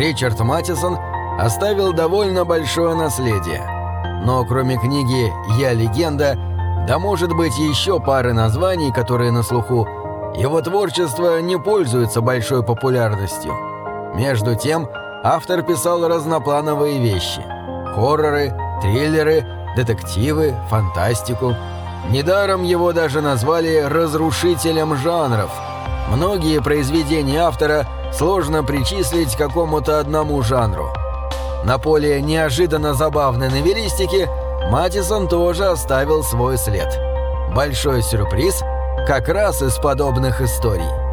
Ричард Маттисон оставил довольно большое наследие. Но кроме книги «Я легенда», да может быть еще пары названий, которые на слуху, его творчество не пользуется большой популярностью. Между тем, автор писал разноплановые вещи – хорроры, триллеры, детективы, фантастику. Недаром его даже назвали «разрушителем жанров». Многие произведения автора сложно причислить к какому-то одному жанру. На поле неожиданно забавной новеллистики Матисон тоже оставил свой след. Большой сюрприз как раз из подобных историй.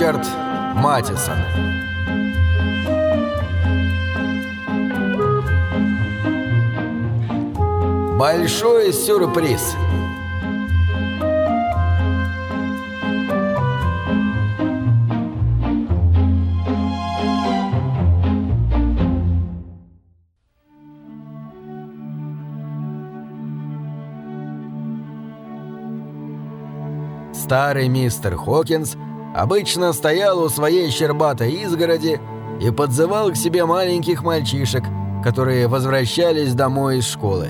Ричард Матисон Большой сюрприз. Старый мистер Хокинс обычно стоял у своей щербатой изгороди и подзывал к себе маленьких мальчишек, которые возвращались домой из школы.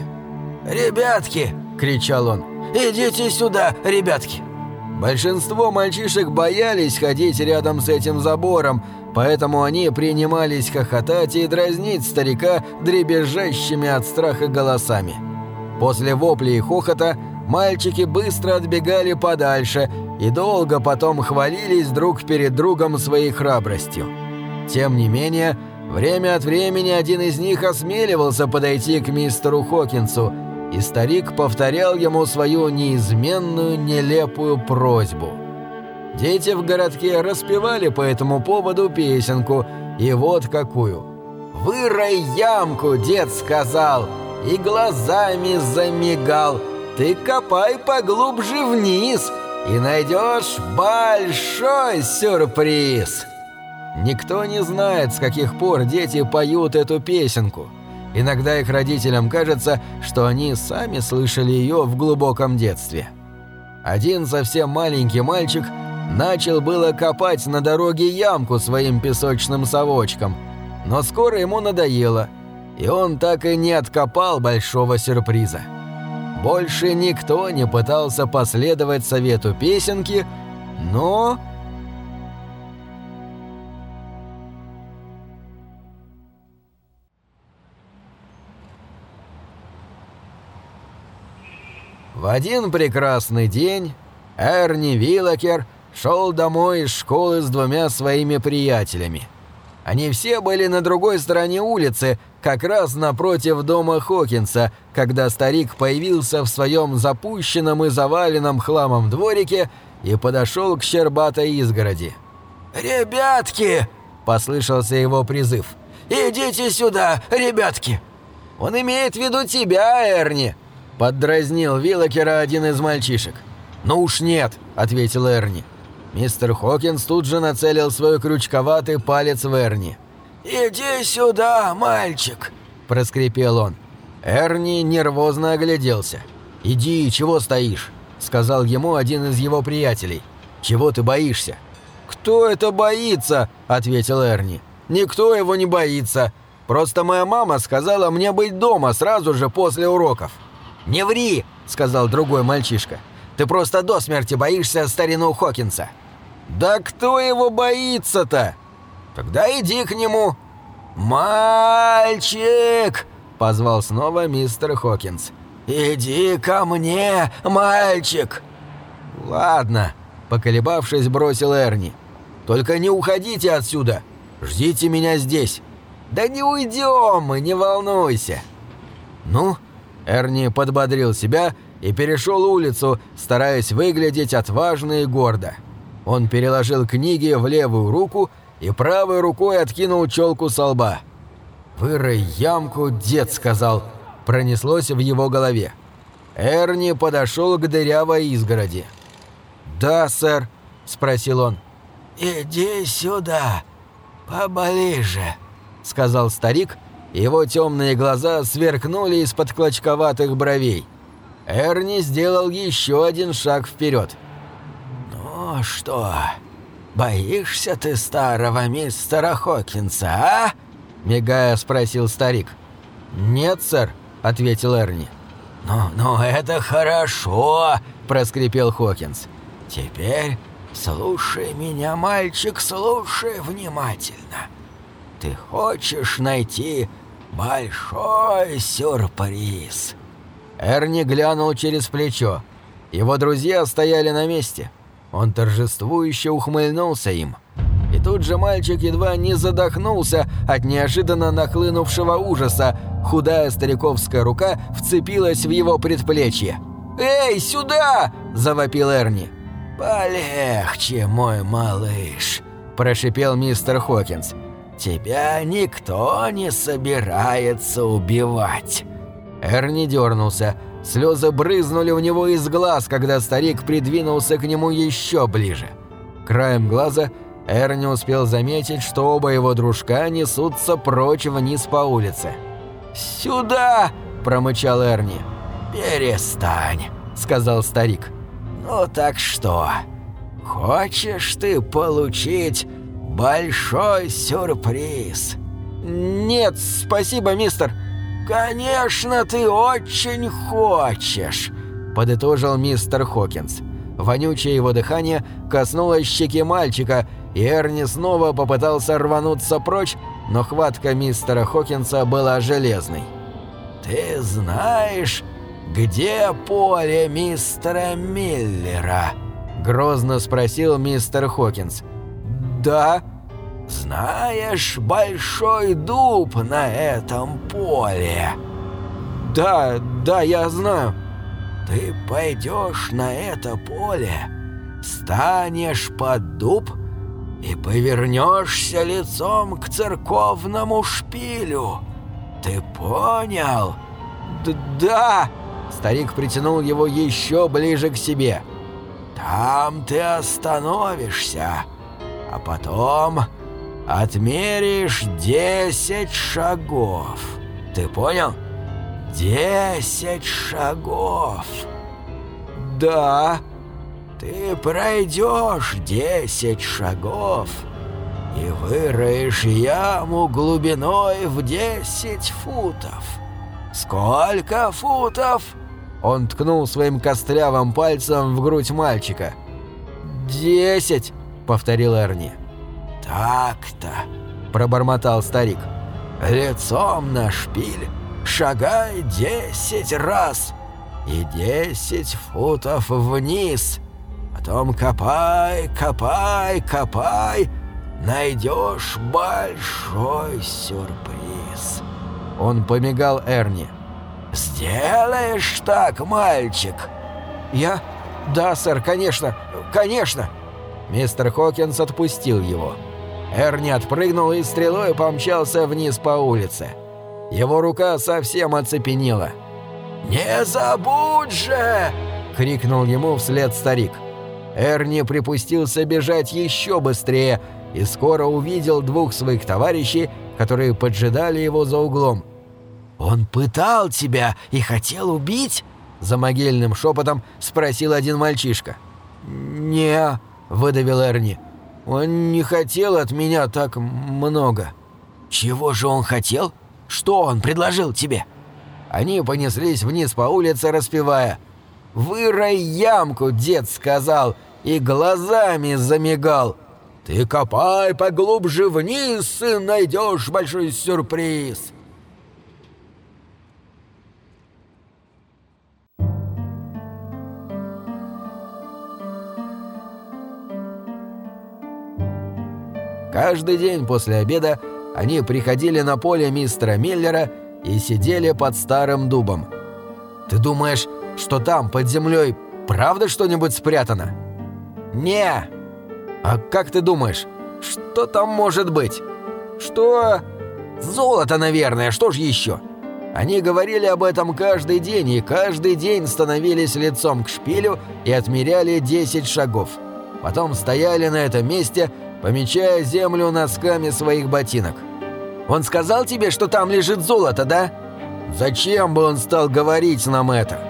«Ребятки!» – кричал он. «Идите сюда, ребятки!» Большинство мальчишек боялись ходить рядом с этим забором, поэтому они принимались хохотать и дразнить старика дребезжащими от страха голосами. После вопли и хохота мальчики быстро отбегали подальше и долго потом хвалились друг перед другом своей храбростью. Тем не менее, время от времени один из них осмеливался подойти к мистеру Хокинсу – и старик повторял ему свою неизменную нелепую просьбу. Дети в городке распевали по этому поводу песенку, и вот какую. «Вырой ямку, дед сказал, и глазами замигал, ты копай поглубже вниз, и найдешь большой сюрприз!» Никто не знает, с каких пор дети поют эту песенку – Иногда их родителям кажется, что они сами слышали ее в глубоком детстве. Один совсем маленький мальчик начал было копать на дороге ямку своим песочным совочком, но скоро ему надоело, и он так и не откопал большого сюрприза. Больше никто не пытался последовать совету песенки, но В один прекрасный день Эрни Виллакер шел домой из школы с двумя своими приятелями. Они все были на другой стороне улицы, как раз напротив дома Хокинса, когда старик появился в своем запущенном и заваленном хламом дворике и подошел к щербатой изгороди. «Ребятки!» – послышался его призыв. «Идите сюда, ребятки!» «Он имеет в виду тебя, Эрни!» Поддразнил Виллакера один из мальчишек. «Ну уж нет», — ответил Эрни. Мистер Хокинс тут же нацелил свой крючковатый палец в Эрни. «Иди сюда, мальчик!» – проскрипел он. Эрни нервозно огляделся. «Иди, чего стоишь?» – сказал ему один из его приятелей. «Чего ты боишься?» «Кто это боится?» – ответил Эрни. «Никто его не боится. Просто моя мама сказала мне быть дома сразу же после уроков». «Не ври!» — сказал другой мальчишка. «Ты просто до смерти боишься старину Хокинса». «Да кто его боится-то?» «Тогда иди к нему». «Мальчик!» — позвал снова мистер Хокинс. «Иди ко мне, мальчик!» «Ладно», — поколебавшись, бросил Эрни. «Только не уходите отсюда. Ждите меня здесь». «Да не уйдем мы, не волнуйся». «Ну?» Эрни подбодрил себя и перешел улицу, стараясь выглядеть отважно и гордо. Он переложил книги в левую руку и правой рукой откинул челку со лба. «Вырой ямку, дед сказал», — пронеслось в его голове. Эрни подошел к дырявой изгороди. «Да, сэр», — спросил он. «Иди сюда, поближе», — сказал старик, его темные глаза сверкнули из-под клочковатых бровей. Эрни сделал еще один шаг вперед. «Ну что, боишься ты старого мистера Хокинса, а?» — мигая спросил старик. «Нет, сэр», — ответил Эрни. «Ну, ну это хорошо», — проскрипел Хокинс. «Теперь слушай меня, мальчик, слушай внимательно. Ты хочешь найти большой сюрприз?» Эрни глянул через плечо. Его друзья стояли на месте. Он торжествующе ухмыльнулся им. И тут же мальчик едва не задохнулся от неожиданно нахлынувшего ужаса. Худая стариковская рука вцепилась в его предплечье. «Эй, сюда!» – завопил Эрни. «Полегче, мой малыш», – прошипел мистер Хокинс. «Тебя никто не собирается убивать». Эрни дернулся. Слезы брызнули у него из глаз, когда старик придвинулся к нему еще ближе. Краем глаза Эрни успел заметить, что оба его дружка несутся прочь вниз по улице. «Сюда!» – промычал Эрни. «Перестань», – сказал старик. «Ну так что, хочешь ты получить большой сюрприз?» «Нет, спасибо, мистер», «Конечно, ты очень хочешь», – подытожил мистер Хокинс. Вонючее его дыхание коснулось щеки мальчика, и Эрни снова попытался рвануться прочь, но хватка мистера Хокинса была железной. «Ты знаешь, где поле мистера Миллера?» – грозно спросил мистер Хокинс. «Да», знаешь большой дуб на этом поле?» «Да, да, я знаю». «Ты пойдешь на это поле, станешь под дуб и повернешься лицом к церковному шпилю. Ты понял?» Д «Да!» Старик притянул его еще ближе к себе. «Там ты остановишься, а потом отмеришь десять шагов. Ты понял? Десять шагов. Да. Ты пройдешь десять шагов и выроешь яму глубиной в десять футов. Сколько футов? Он ткнул своим костлявым пальцем в грудь мальчика. «Десять», — повторил Эрни. «Так-то», — пробормотал старик. «Лицом на шпиль шагай десять раз и десять футов вниз. Потом копай, копай, копай, найдешь большой сюрприз». Он помигал Эрни. «Сделаешь так, мальчик?» «Я? Да, сэр, конечно, конечно!» Мистер Хокинс отпустил его. Эрни отпрыгнул и стрелой помчался вниз по улице. Его рука совсем оцепенела. «Не забудь же!» — крикнул ему вслед старик. Эрни припустился бежать еще быстрее и скоро увидел двух своих товарищей, которые поджидали его за углом. «Он пытал тебя и хотел убить?» — за могильным шепотом спросил один мальчишка. «Не», — выдавил Эрни. Он не хотел от меня так много. Чего же он хотел? Что он предложил тебе? Они понеслись вниз по улице, распевая. «Вырой ямку, дед сказал, и глазами замигал. Ты копай поглубже вниз и найдешь большой сюрприз». Каждый день после обеда они приходили на поле мистера Миллера и сидели под старым дубом. «Ты думаешь, что там, под землей, правда что-нибудь спрятано?» «Не!» «А как ты думаешь, что там может быть?» «Что?» «Золото, наверное, что же еще?» Они говорили об этом каждый день и каждый день становились лицом к шпилю и отмеряли 10 шагов. Потом стояли на этом месте помечая землю носками своих ботинок. Он сказал тебе, что там лежит золото, да?» «Зачем бы он стал говорить нам это?»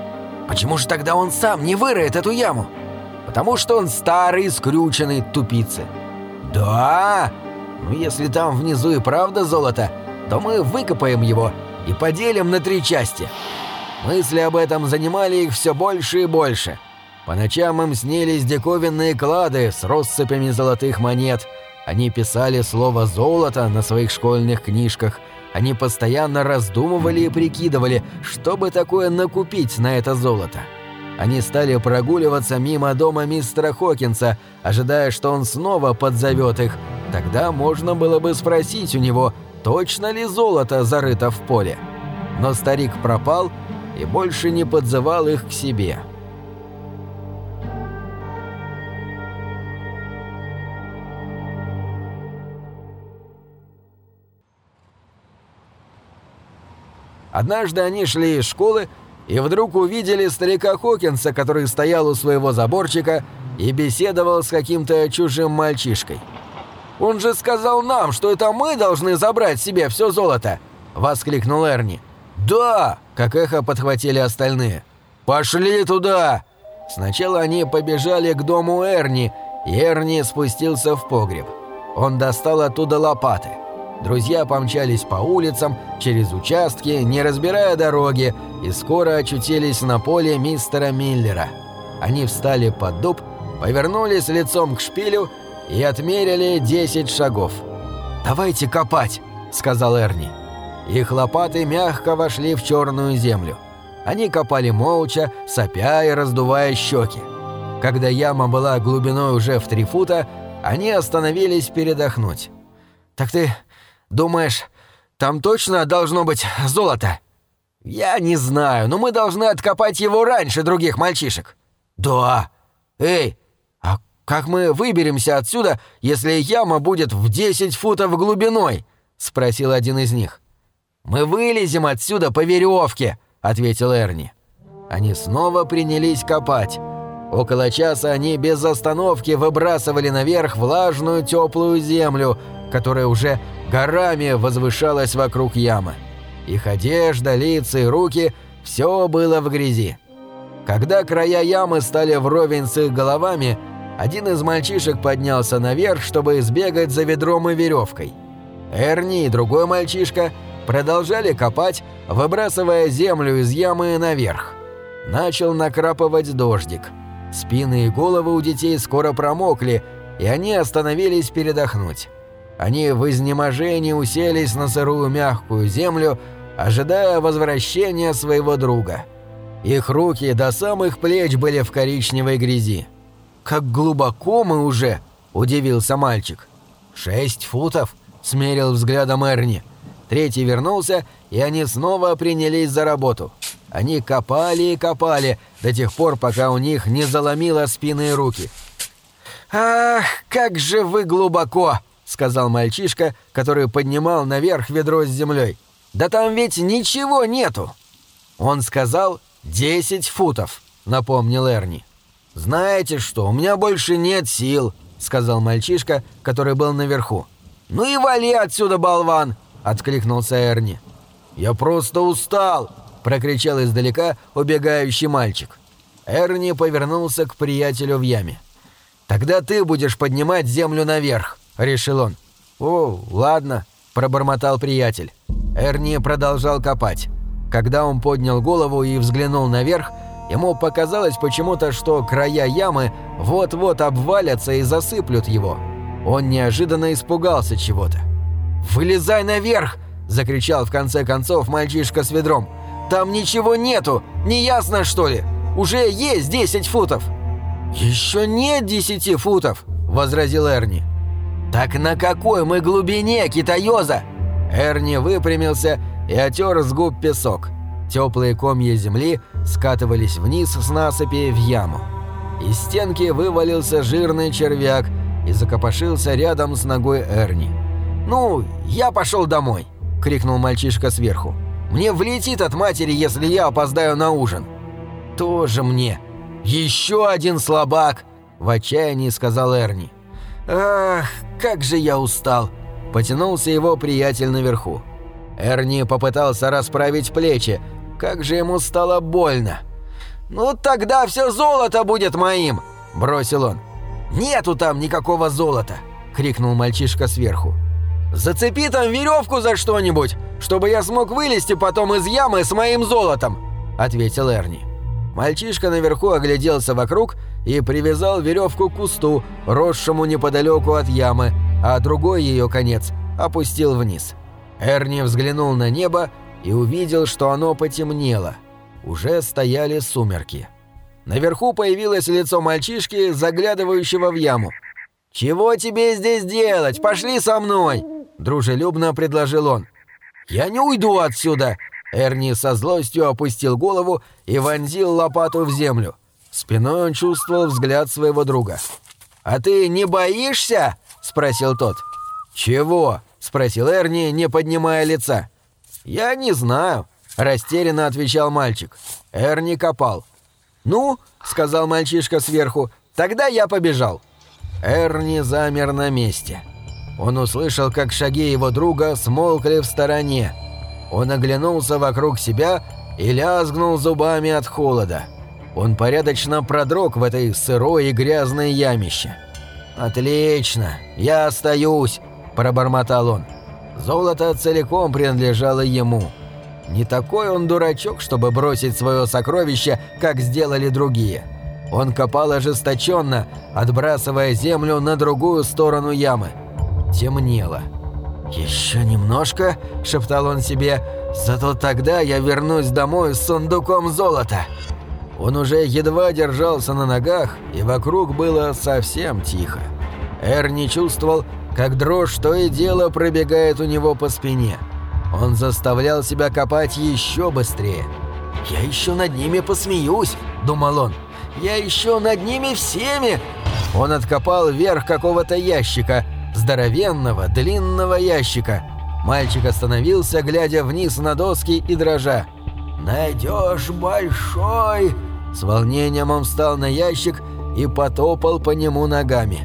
«Почему же тогда он сам не выроет эту яму?» «Потому что он старый, скрюченный тупицы». «Да? Ну, если там внизу и правда золото, то мы выкопаем его и поделим на три части». Мысли об этом занимали их все больше и больше. По ночам им снились диковинные клады с россыпями золотых монет. Они писали слово «золото» на своих школьных книжках. Они постоянно раздумывали и прикидывали, что бы такое накупить на это золото. Они стали прогуливаться мимо дома мистера Хокинса, ожидая, что он снова подзовет их. Тогда можно было бы спросить у него, точно ли золото зарыто в поле. Но старик пропал, и больше не подзывал их к себе. Однажды они шли из школы и вдруг увидели старика Хокинса, который стоял у своего заборчика и беседовал с каким-то чужим мальчишкой. «Он же сказал нам, что это мы должны забрать себе все золото!» — воскликнул Эрни. «Да!» – как эхо подхватили остальные. «Пошли туда!» Сначала они побежали к дому Эрни, и Эрни спустился в погреб. Он достал оттуда лопаты. Друзья помчались по улицам, через участки, не разбирая дороги, и скоро очутились на поле мистера Миллера. Они встали под дуб, повернулись лицом к шпилю и отмерили 10 шагов. «Давайте копать», — сказал Эрни. Их лопаты мягко вошли в черную землю. Они копали молча, сопя и раздувая щеки. Когда яма была глубиной уже в три фута, они остановились передохнуть. «Так ты думаешь, там точно должно быть золото?» «Я не знаю, но мы должны откопать его раньше других мальчишек». «Да. Эй, а как мы выберемся отсюда, если яма будет в 10 футов глубиной?» — спросил один из них. «Мы вылезем отсюда по веревке», — ответил Эрни. Они снова принялись копать. Около часа они без остановки выбрасывали наверх влажную теплую землю, которая уже горами возвышалась вокруг ямы. Их одежда, лица и руки – все было в грязи. Когда края ямы стали вровень с их головами, один из мальчишек поднялся наверх, чтобы сбегать за ведром и веревкой. Эрни и другой мальчишка – продолжали копать, выбрасывая землю из ямы наверх. Начал накрапывать дождик. Спины и головы у детей скоро промокли, и они остановились передохнуть. Они в изнеможении уселись на сырую мягкую землю, ожидая возвращения своего друга. Их руки до самых плеч были в коричневой грязи. «Как глубоко мы уже!» – удивился мальчик. «Шесть футов?» – смерил взглядом Эрни. Третий вернулся, и они снова принялись за работу. Они копали и копали до тех пор, пока у них не заломило спины и руки. «Ах, как же вы глубоко!» — сказал мальчишка, который поднимал наверх ведро с землей. «Да там ведь ничего нету!» Он сказал «десять футов», — напомнил Эрни. «Знаете что, у меня больше нет сил», — сказал мальчишка, который был наверху. «Ну и вали отсюда, болван!» — откликнулся Эрни. «Я просто устал!» — прокричал издалека убегающий мальчик. Эрни повернулся к приятелю в яме. «Тогда ты будешь поднимать землю наверх», — решил он. «О, ладно», — пробормотал приятель. Эрни продолжал копать. Когда он поднял голову и взглянул наверх, ему показалось почему-то, что края ямы вот-вот обвалятся и засыплют его. Он неожиданно испугался чего-то. «Вылезай наверх!» – закричал в конце концов мальчишка с ведром. «Там ничего нету! Не ясно, что ли? Уже есть 10 футов!» «Еще нет 10 футов!» – возразил Эрни. «Так на какой мы глубине, китаёза?» Эрни выпрямился и отер с губ песок. Теплые комья земли скатывались вниз с насыпи в яму. Из стенки вывалился жирный червяк и закопошился рядом с ногой Эрни. «Ну, я пошел домой!» — крикнул мальчишка сверху. «Мне влетит от матери, если я опоздаю на ужин!» «Тоже мне! Еще один слабак!» — в отчаянии сказал Эрни. «Ах, как же я устал! потянулся его приятель наверху. Эрни попытался расправить плечи. Как же ему стало больно. «Ну тогда все золото будет моим!» – бросил он. «Нету там никакого золота!» – крикнул мальчишка сверху. «Зацепи там веревку за что-нибудь, чтобы я смог вылезти потом из ямы с моим золотом!» – ответил Эрни. Мальчишка наверху огляделся вокруг и привязал веревку к кусту, росшему неподалеку от ямы, а другой ее конец опустил вниз. Эрни взглянул на небо и увидел, что оно потемнело. Уже стояли сумерки. Наверху появилось лицо мальчишки, заглядывающего в яму. «Чего тебе здесь делать? Пошли со мной!» – дружелюбно предложил он. «Я не уйду отсюда!» Эрни со злостью опустил голову и вонзил лопату в землю. Спиной он чувствовал взгляд своего друга. «А ты не боишься?» – спросил тот. «Чего?» – спросил Эрни, не поднимая лица. «Я не знаю», – растерянно отвечал мальчик. Эрни копал. «Ну», — сказал мальчишка сверху, — «тогда я побежал». Эрни замер на месте. Он услышал, как шаги его друга смолкли в стороне. Он оглянулся вокруг себя и лязгнул зубами от холода. Он порядочно продрог в этой сырой и грязной ямище. «Отлично, я остаюсь», – пробормотал он. Золото целиком принадлежало ему. Не такой он дурачок, чтобы бросить свое сокровище, как сделали другие. Он копал ожесточенно, отбрасывая землю на другую сторону ямы. Темнело. «Еще немножко», — шептал он себе, — «зато тогда я вернусь домой с сундуком золота». Он уже едва держался на ногах, и вокруг было совсем тихо. Эр не чувствовал, как дрожь то и дело пробегает у него по спине. Он заставлял себя копать еще быстрее. «Я еще над ними посмеюсь», — думал он. «Я еще над ними всеми!» Он откопал верх какого-то ящика, здоровенного, длинного ящика. Мальчик остановился, глядя вниз на доски и дрожа. «Найдешь большой!» С волнением он встал на ящик и потопал по нему ногами.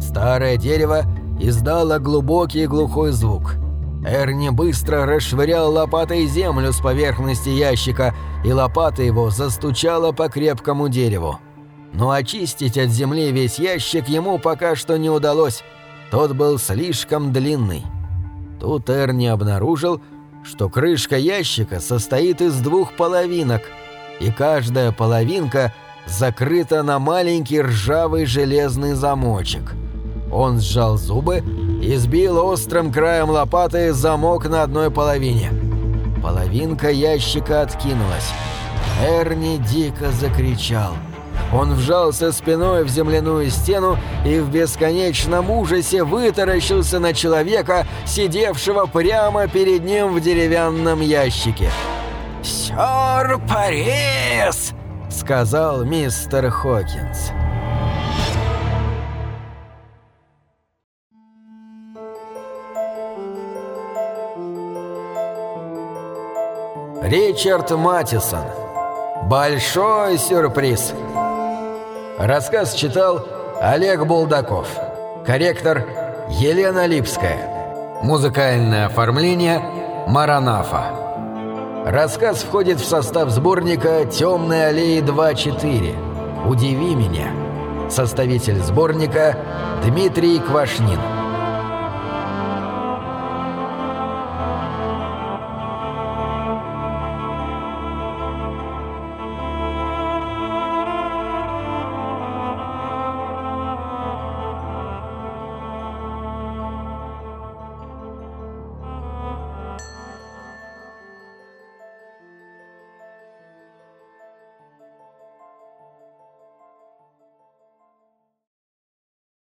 Старое дерево издало глубокий глухой звук – Эрни быстро расшвырял лопатой землю с поверхности ящика, и лопата его застучала по крепкому дереву. Но очистить от земли весь ящик ему пока что не удалось. Тот был слишком длинный. Тут Эрни обнаружил, что крышка ящика состоит из двух половинок, и каждая половинка закрыта на маленький ржавый железный замочек. Он сжал зубы и сбил острым краем лопаты замок на одной половине. Половинка ящика откинулась. Эрни дико закричал. Он вжался спиной в земляную стену и в бесконечном ужасе вытаращился на человека, сидевшего прямо перед ним в деревянном ящике. «Сюрприз!» — сказал мистер Хокинс. Ричард Матисон. Большой сюрприз. Рассказ читал Олег Булдаков. Корректор Елена Липская. Музыкальное оформление Маранафа. Рассказ входит в состав сборника «Темные аллеи 2.4». «Удиви меня». Составитель сборника Дмитрий Квашнин.